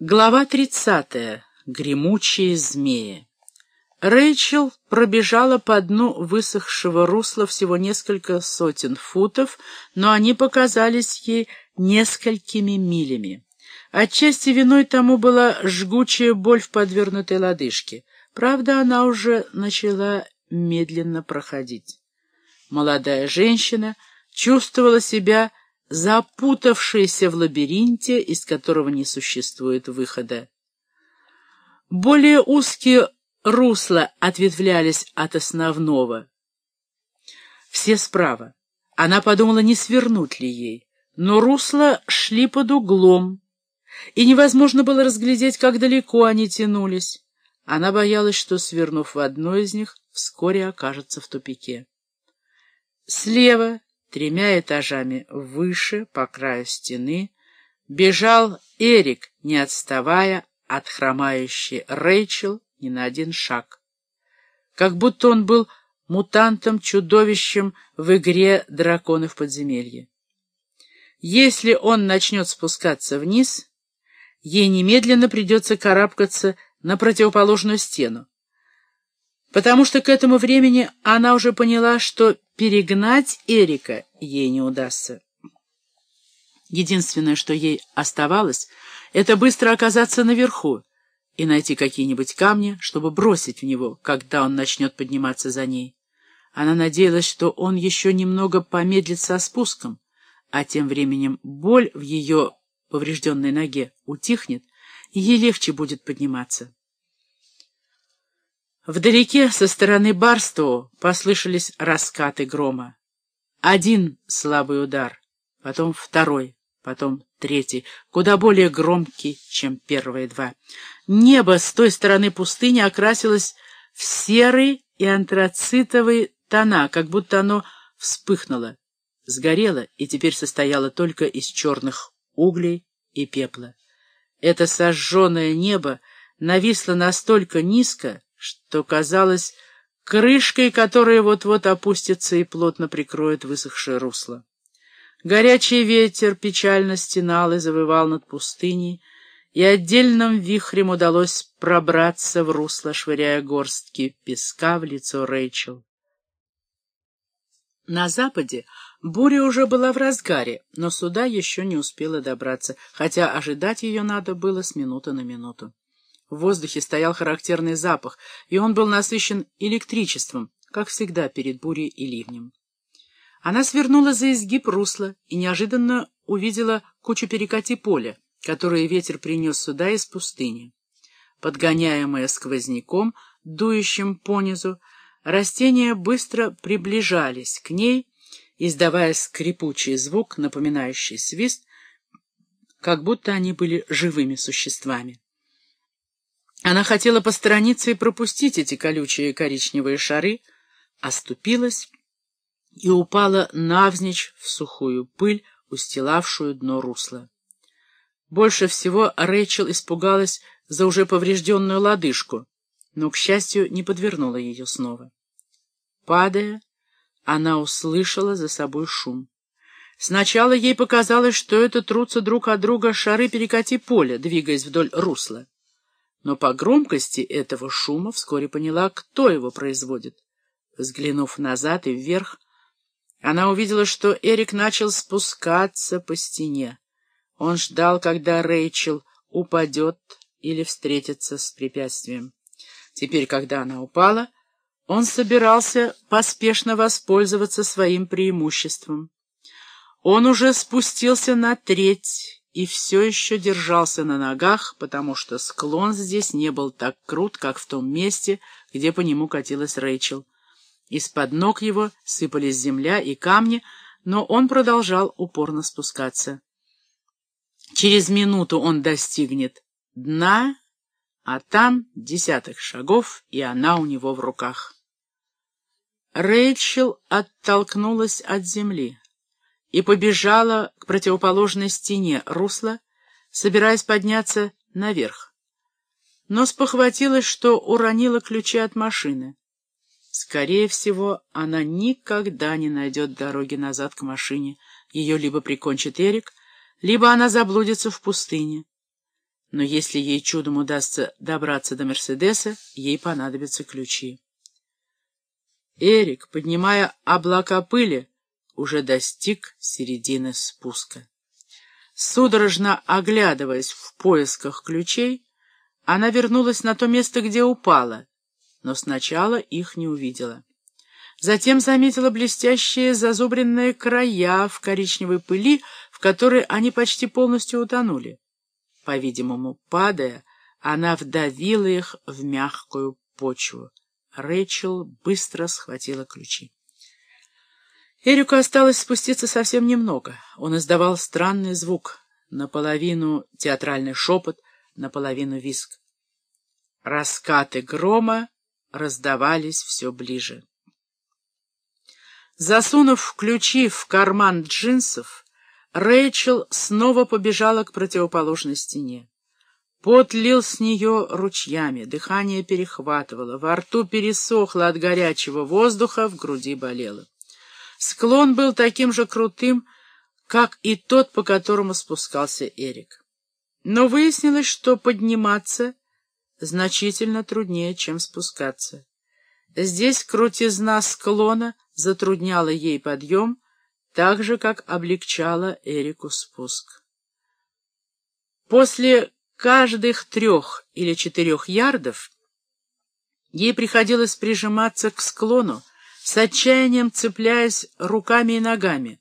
Глава тридцатая. Гремучие змеи. Рэйчел пробежала по дну высохшего русла всего несколько сотен футов, но они показались ей несколькими милями. Отчасти виной тому была жгучая боль в подвернутой лодыжке. Правда, она уже начала медленно проходить. Молодая женщина чувствовала себя запутавшаяся в лабиринте, из которого не существует выхода. Более узкие русла ответвлялись от основного. Все справа. Она подумала, не свернуть ли ей, но русла шли под углом, и невозможно было разглядеть, как далеко они тянулись. Она боялась, что, свернув в одно из них, вскоре окажется в тупике. Слева тремя этажами выше, по краю стены, бежал Эрик, не отставая от хромающей Рэйчел ни на один шаг. Как будто он был мутантом-чудовищем в игре драконов подземелья. Если он начнет спускаться вниз, ей немедленно придется карабкаться на противоположную стену, потому что к этому времени она уже поняла, что перегнать Эрика ей не удастся. Единственное, что ей оставалось, это быстро оказаться наверху и найти какие-нибудь камни, чтобы бросить в него, когда он начнет подниматься за ней. Она надеялась, что он еще немного помедлит со спуском, а тем временем боль в ее поврежденной ноге утихнет, и ей легче будет подниматься. Вдалеке, со стороны Барстоу, послышались раскаты грома. Один слабый удар, потом второй, потом третий, куда более громкий, чем первые два. Небо с той стороны пустыни окрасилось в серый и антрацитовый тона, как будто оно вспыхнуло, сгорело и теперь состояло только из черных углей и пепла. Это сожженное небо нависло настолько низко, что казалось крышкой, которая вот-вот опустится и плотно прикроет высохшее русло. Горячий ветер печально стенал и завывал над пустыней, и отдельным вихрем удалось пробраться в русло, швыряя горстки песка в лицо Рэйчел. На западе буря уже была в разгаре, но сюда еще не успела добраться, хотя ожидать ее надо было с минуты на минуту. В воздухе стоял характерный запах, и он был насыщен электричеством, как всегда перед бурей и ливнем. Она свернула за изгиб русла и неожиданно увидела кучу перекати поля, которые ветер принес сюда из пустыни. Подгоняемые сквозняком, дующим понизу, растения быстро приближались к ней, издавая скрипучий звук, напоминающий свист, как будто они были живыми существами. Она хотела посторониться и пропустить эти колючие коричневые шары, оступилась и упала навзничь в сухую пыль, устилавшую дно русла. Больше всего Рэйчел испугалась за уже поврежденную лодыжку, но, к счастью, не подвернула ее снова. Падая, она услышала за собой шум. Сначала ей показалось, что это трутся друг от друга шары перекати поля, двигаясь вдоль русла но по громкости этого шума вскоре поняла, кто его производит. Взглянув назад и вверх, она увидела, что Эрик начал спускаться по стене. Он ждал, когда Рэйчел упадет или встретится с препятствием. Теперь, когда она упала, он собирался поспешно воспользоваться своим преимуществом. Он уже спустился на треть и все еще держался на ногах, потому что склон здесь не был так крут, как в том месте, где по нему катилась Рэйчел. Из-под ног его сыпались земля и камни, но он продолжал упорно спускаться. Через минуту он достигнет дна, а там десяток шагов, и она у него в руках. Рэйчел оттолкнулась от земли и побежала к противоположной стене русла, собираясь подняться наверх. Но спохватилась, что уронила ключи от машины. Скорее всего, она никогда не найдет дороги назад к машине. Ее либо прикончит Эрик, либо она заблудится в пустыне. но если ей чудом удастся добраться до Мерседеса, ей понадобятся ключи. Эрик, поднимая облака пыли, уже достиг середины спуска. Судорожно оглядываясь в поисках ключей, она вернулась на то место, где упала, но сначала их не увидела. Затем заметила блестящие зазубренные края в коричневой пыли, в которой они почти полностью утонули. По-видимому, падая, она вдавила их в мягкую почву. Рэйчел быстро схватила ключи. Эрику осталось спуститься совсем немного. Он издавал странный звук, наполовину театральный шепот, наполовину виск. Раскаты грома раздавались все ближе. Засунув ключи в карман джинсов, Рэйчел снова побежала к противоположной стене. Пот лил с нее ручьями, дыхание перехватывало, во рту пересохло от горячего воздуха, в груди болело. Склон был таким же крутым, как и тот, по которому спускался Эрик. Но выяснилось, что подниматься значительно труднее, чем спускаться. Здесь крутизна склона затрудняла ей подъем, так же, как облегчала Эрику спуск. После каждых трех или четырех ярдов ей приходилось прижиматься к склону, с отчаянием цепляясь руками и ногами,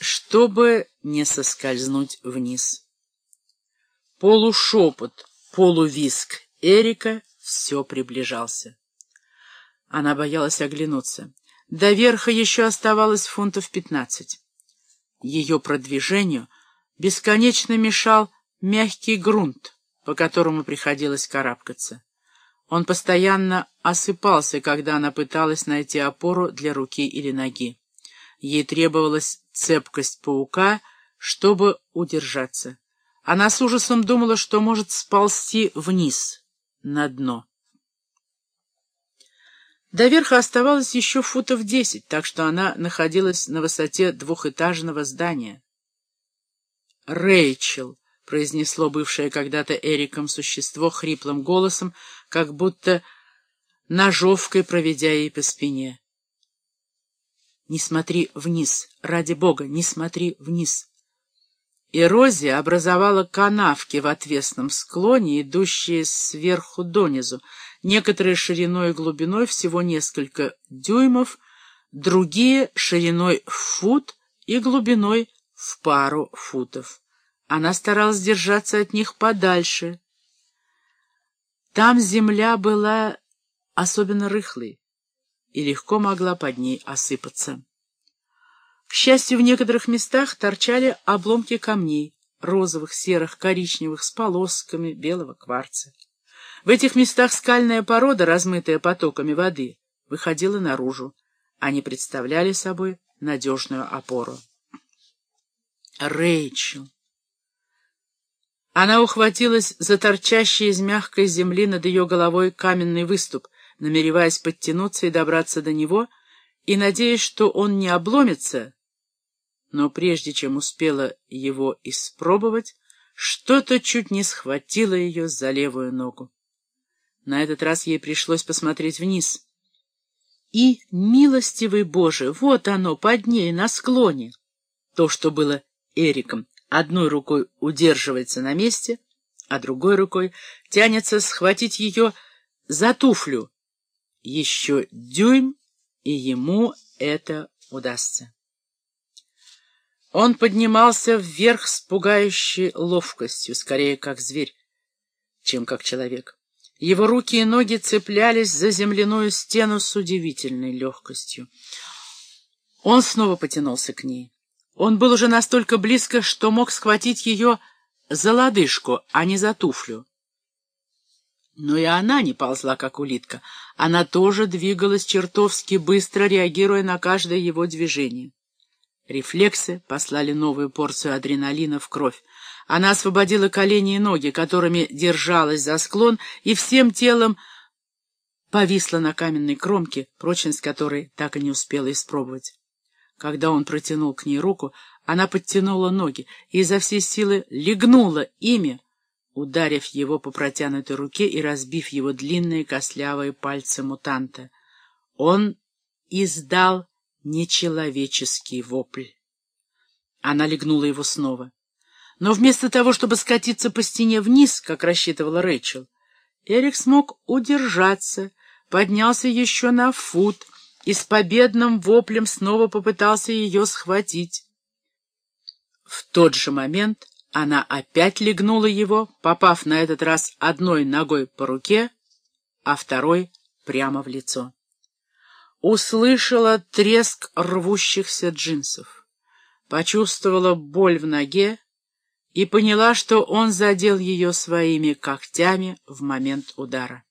чтобы не соскользнуть вниз. Полушепот, полувиск Эрика все приближался. Она боялась оглянуться. До верха еще оставалось фунтов пятнадцать. Ее продвижению бесконечно мешал мягкий грунт, по которому приходилось карабкаться. Он постоянно осыпался, когда она пыталась найти опору для руки или ноги. Ей требовалась цепкость паука, чтобы удержаться. Она с ужасом думала, что может сползти вниз, на дно. До верха оставалось еще футов десять, так что она находилась на высоте двухэтажного здания. «Рэйчел», — произнесло бывшее когда-то Эриком существо хриплым голосом, как будто ножовкой проведя ей по спине. «Не смотри вниз, ради бога, не смотри вниз». Эрозия образовала канавки в отвесном склоне, идущие сверху донизу, некоторые шириной и глубиной всего несколько дюймов, другие шириной в фут и глубиной в пару футов. Она старалась держаться от них подальше. Там земля была особенно рыхлой и легко могла под ней осыпаться. К счастью, в некоторых местах торчали обломки камней, розовых, серых, коричневых, с полосками белого кварца. В этих местах скальная порода, размытая потоками воды, выходила наружу. Они представляли собой надежную опору. Рэйчел. Она ухватилась за торчащий из мягкой земли над ее головой каменный выступ, намереваясь подтянуться и добраться до него, и надеясь, что он не обломится, но прежде чем успела его испробовать, что-то чуть не схватило ее за левую ногу. На этот раз ей пришлось посмотреть вниз. И, милостивый Боже, вот оно, под ней, на склоне. То, что было Эриком, одной рукой удерживается на месте, а другой рукой тянется схватить ее за туфлю. Еще дюйм, и ему это удастся. Он поднимался вверх с пугающей ловкостью, скорее как зверь, чем как человек. Его руки и ноги цеплялись за земляную стену с удивительной легкостью. Он снова потянулся к ней. Он был уже настолько близко, что мог схватить ее за лодыжку, а не за туфлю. Но и она не ползла, как улитка. Она тоже двигалась чертовски быстро, реагируя на каждое его движение. Рефлексы послали новую порцию адреналина в кровь. Она освободила колени и ноги, которыми держалась за склон, и всем телом повисла на каменной кромке, прочность которой так и не успела испробовать. Когда он протянул к ней руку, она подтянула ноги и изо всей силы легнула ими, ударив его по протянутой руке и разбив его длинные костлявые пальцы мутанта. Он издал нечеловеческий вопль. Она легнула его снова. Но вместо того, чтобы скатиться по стене вниз, как рассчитывала Рэйчел, Эрик смог удержаться, поднялся еще на фут и с победным воплем снова попытался ее схватить. В тот же момент она опять легнула его, попав на этот раз одной ногой по руке, а второй прямо в лицо. Услышала треск рвущихся джинсов, почувствовала боль в ноге и поняла, что он задел ее своими когтями в момент удара.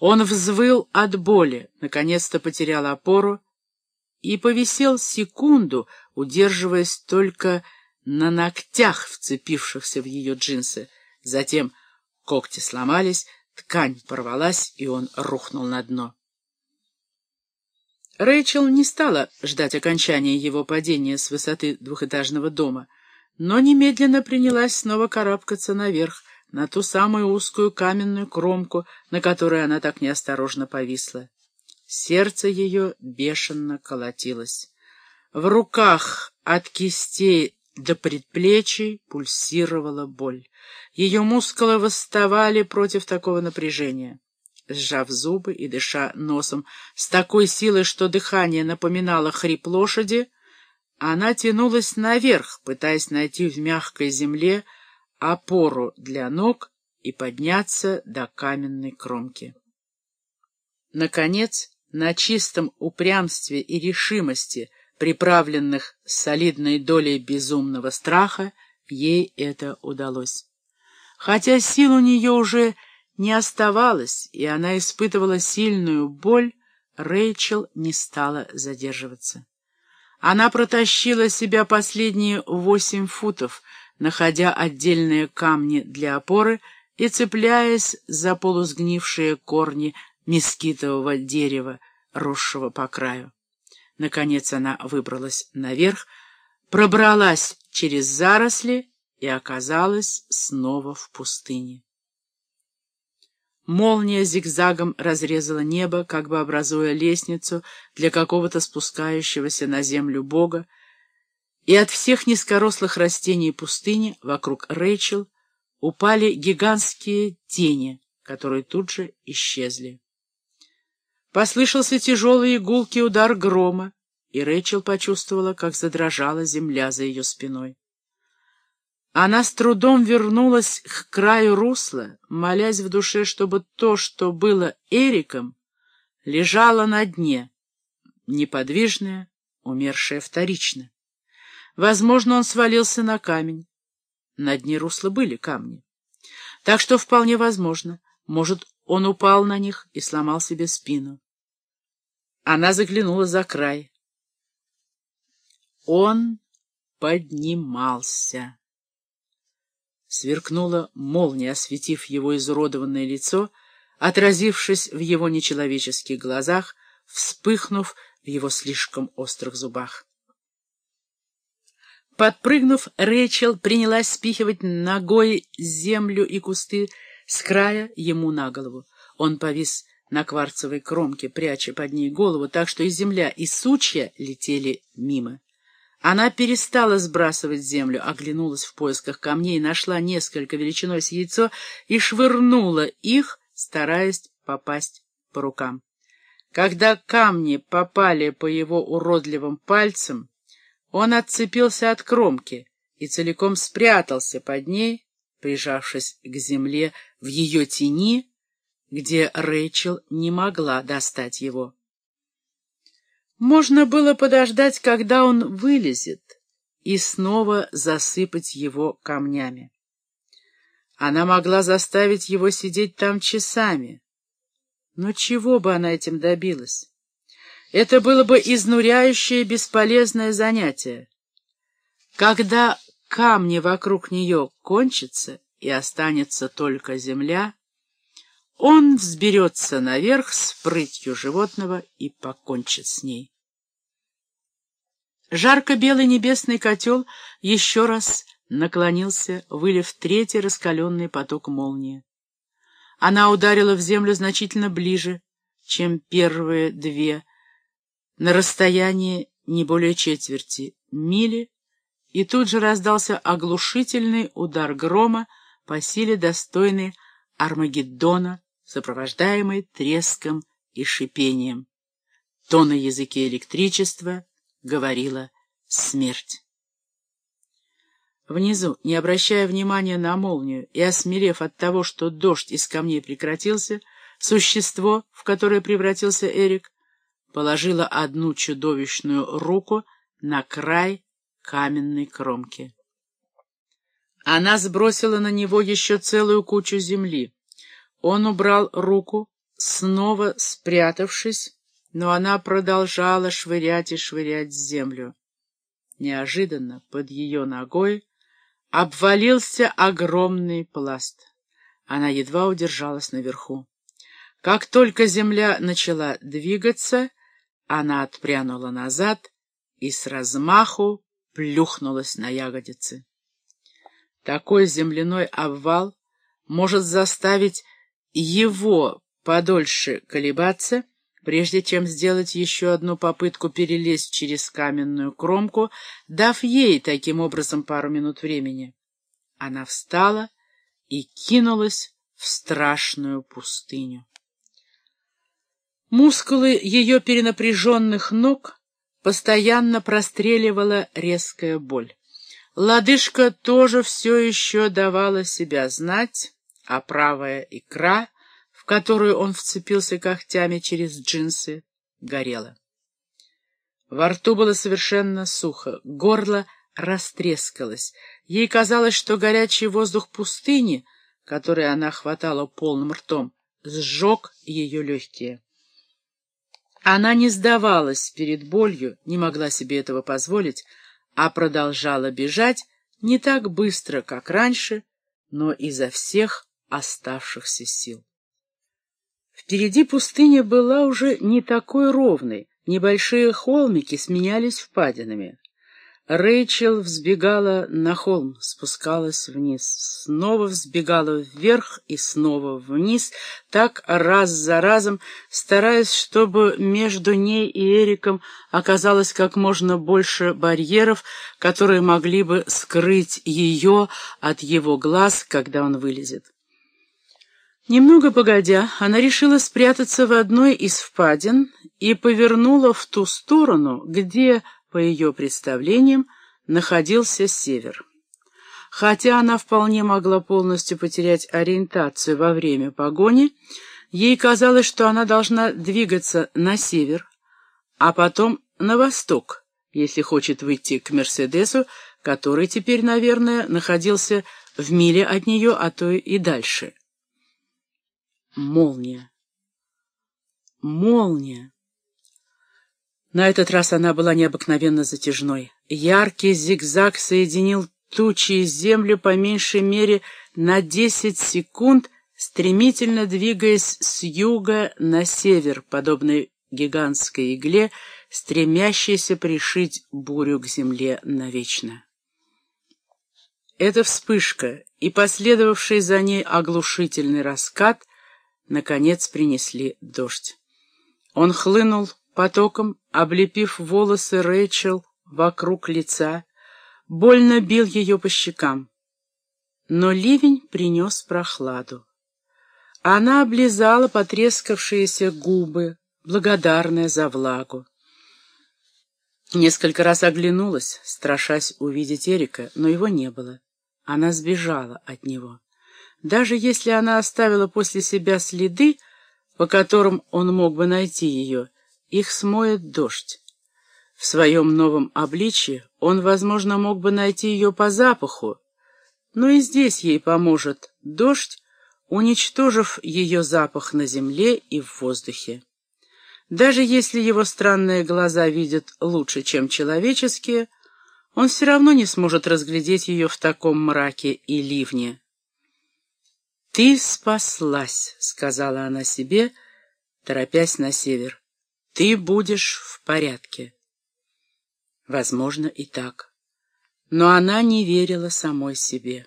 Он взвыл от боли, наконец-то потерял опору и повисел секунду, удерживаясь только на ногтях, вцепившихся в ее джинсы. Затем когти сломались, ткань порвалась, и он рухнул на дно. Рэйчел не стала ждать окончания его падения с высоты двухэтажного дома, но немедленно принялась снова карабкаться наверх, на ту самую узкую каменную кромку, на которой она так неосторожно повисла. Сердце ее бешено колотилось. В руках от кистей до предплечий пульсировала боль. Ее мускулы восставали против такого напряжения. Сжав зубы и дыша носом с такой силой, что дыхание напоминало хрип лошади, она тянулась наверх, пытаясь найти в мягкой земле опору для ног и подняться до каменной кромки. Наконец, на чистом упрямстве и решимости — приправленных солидной долей безумного страха, ей это удалось. Хотя сил у нее уже не оставалось, и она испытывала сильную боль, Рэйчел не стала задерживаться. Она протащила себя последние восемь футов, находя отдельные камни для опоры и цепляясь за полусгнившие корни мескитового дерева, росшего по краю. Наконец она выбралась наверх, пробралась через заросли и оказалась снова в пустыне. Молния зигзагом разрезала небо, как бы образуя лестницу для какого-то спускающегося на землю бога, и от всех низкорослых растений пустыни вокруг Рэйчел упали гигантские тени, которые тут же исчезли. Послышался тяжелый игулкий удар грома, и Рэйчел почувствовала, как задрожала земля за ее спиной. Она с трудом вернулась к краю русла, молясь в душе, чтобы то, что было Эриком, лежало на дне, неподвижное, умершее вторично. Возможно, он свалился на камень. На дне русла были камни. Так что вполне возможно, может, он упал на них и сломал себе спину. Она заглянула за край. Он поднимался. Сверкнула молния, осветив его изуродованное лицо, отразившись в его нечеловеческих глазах, вспыхнув в его слишком острых зубах. Подпрыгнув, Рэйчел принялась спихивать ногой землю и кусты с края ему на голову. Он повис на кварцевой кромке, пряча под ней голову, так что и земля, и сучья летели мимо. Она перестала сбрасывать землю, оглянулась в поисках камней, нашла несколько величиной с яйцо и швырнула их, стараясь попасть по рукам. Когда камни попали по его уродливым пальцам, он отцепился от кромки и целиком спрятался под ней, прижавшись к земле в ее тени, где Рэйчел не могла достать его. Можно было подождать, когда он вылезет, и снова засыпать его камнями. Она могла заставить его сидеть там часами. Но чего бы она этим добилась? Это было бы изнуряющее бесполезное занятие. Когда камни вокруг нее кончатся и останется только земля, он взберется наверх с прытью животного и покончит с ней. Жарко-белый небесный котел еще раз наклонился, вылив третий раскаленный поток молнии. Она ударила в землю значительно ближе, чем первые две, на расстоянии не более четверти мили, и тут же раздался оглушительный удар грома по силе достойный Армагеддона, сопровождаемый треском и шипением. То на языке электричества говорила смерть. Внизу, не обращая внимания на молнию и осмелев от того, что дождь из камней прекратился, существо, в которое превратился Эрик, положило одну чудовищную руку на край каменной кромки. Она сбросила на него еще целую кучу земли. Он убрал руку, снова спрятавшись, но она продолжала швырять и швырять землю. Неожиданно под ее ногой обвалился огромный пласт. Она едва удержалась наверху. Как только земля начала двигаться, она отпрянула назад и с размаху плюхнулась на ягодицы. Такой земляной обвал может заставить его подольше колебаться, прежде чем сделать еще одну попытку перелезть через каменную кромку, дав ей таким образом пару минут времени. Она встала и кинулась в страшную пустыню. Мускулы ее перенапряженных ног постоянно простреливала резкая боль. Лодыжка тоже все еще давала себя знать, а правая икра — которую он вцепился когтями через джинсы, горела. Во рту было совершенно сухо, горло растрескалось. Ей казалось, что горячий воздух пустыни, который она хватала полным ртом, сжег ее легкие. Она не сдавалась перед болью, не могла себе этого позволить, а продолжала бежать не так быстро, как раньше, но изо всех оставшихся сил. Впереди пустыня была уже не такой ровной, небольшие холмики сменялись впадинами. Рэйчел взбегала на холм, спускалась вниз, снова взбегала вверх и снова вниз, так раз за разом, стараясь, чтобы между ней и Эриком оказалось как можно больше барьеров, которые могли бы скрыть ее от его глаз, когда он вылезет. Немного погодя, она решила спрятаться в одной из впадин и повернула в ту сторону, где, по ее представлениям, находился север. Хотя она вполне могла полностью потерять ориентацию во время погони, ей казалось, что она должна двигаться на север, а потом на восток, если хочет выйти к Мерседесу, который теперь, наверное, находился в миле от нее, а то и дальше молния. Молния! На этот раз она была необыкновенно затяжной. Яркий зигзаг соединил тучи и землю по меньшей мере на десять секунд, стремительно двигаясь с юга на север, подобной гигантской игле, стремящейся пришить бурю к земле навечно. Эта вспышка и последовавший за ней оглушительный раскат наконец принесли дождь. Он хлынул потоком, облепив волосы Рэйчел вокруг лица, больно бил ее по щекам. Но ливень принес прохладу. Она облизала потрескавшиеся губы, благодарная за влагу. Несколько раз оглянулась, страшась увидеть Эрика, но его не было. Она сбежала от него. Даже если она оставила после себя следы, по которым он мог бы найти ее, их смоет дождь. В своем новом обличье он, возможно, мог бы найти ее по запаху, но и здесь ей поможет дождь, уничтожив ее запах на земле и в воздухе. Даже если его странные глаза видят лучше, чем человеческие, он все равно не сможет разглядеть ее в таком мраке и ливне. «Ты спаслась», — сказала она себе, торопясь на север. «Ты будешь в порядке». Возможно, и так. Но она не верила самой себе.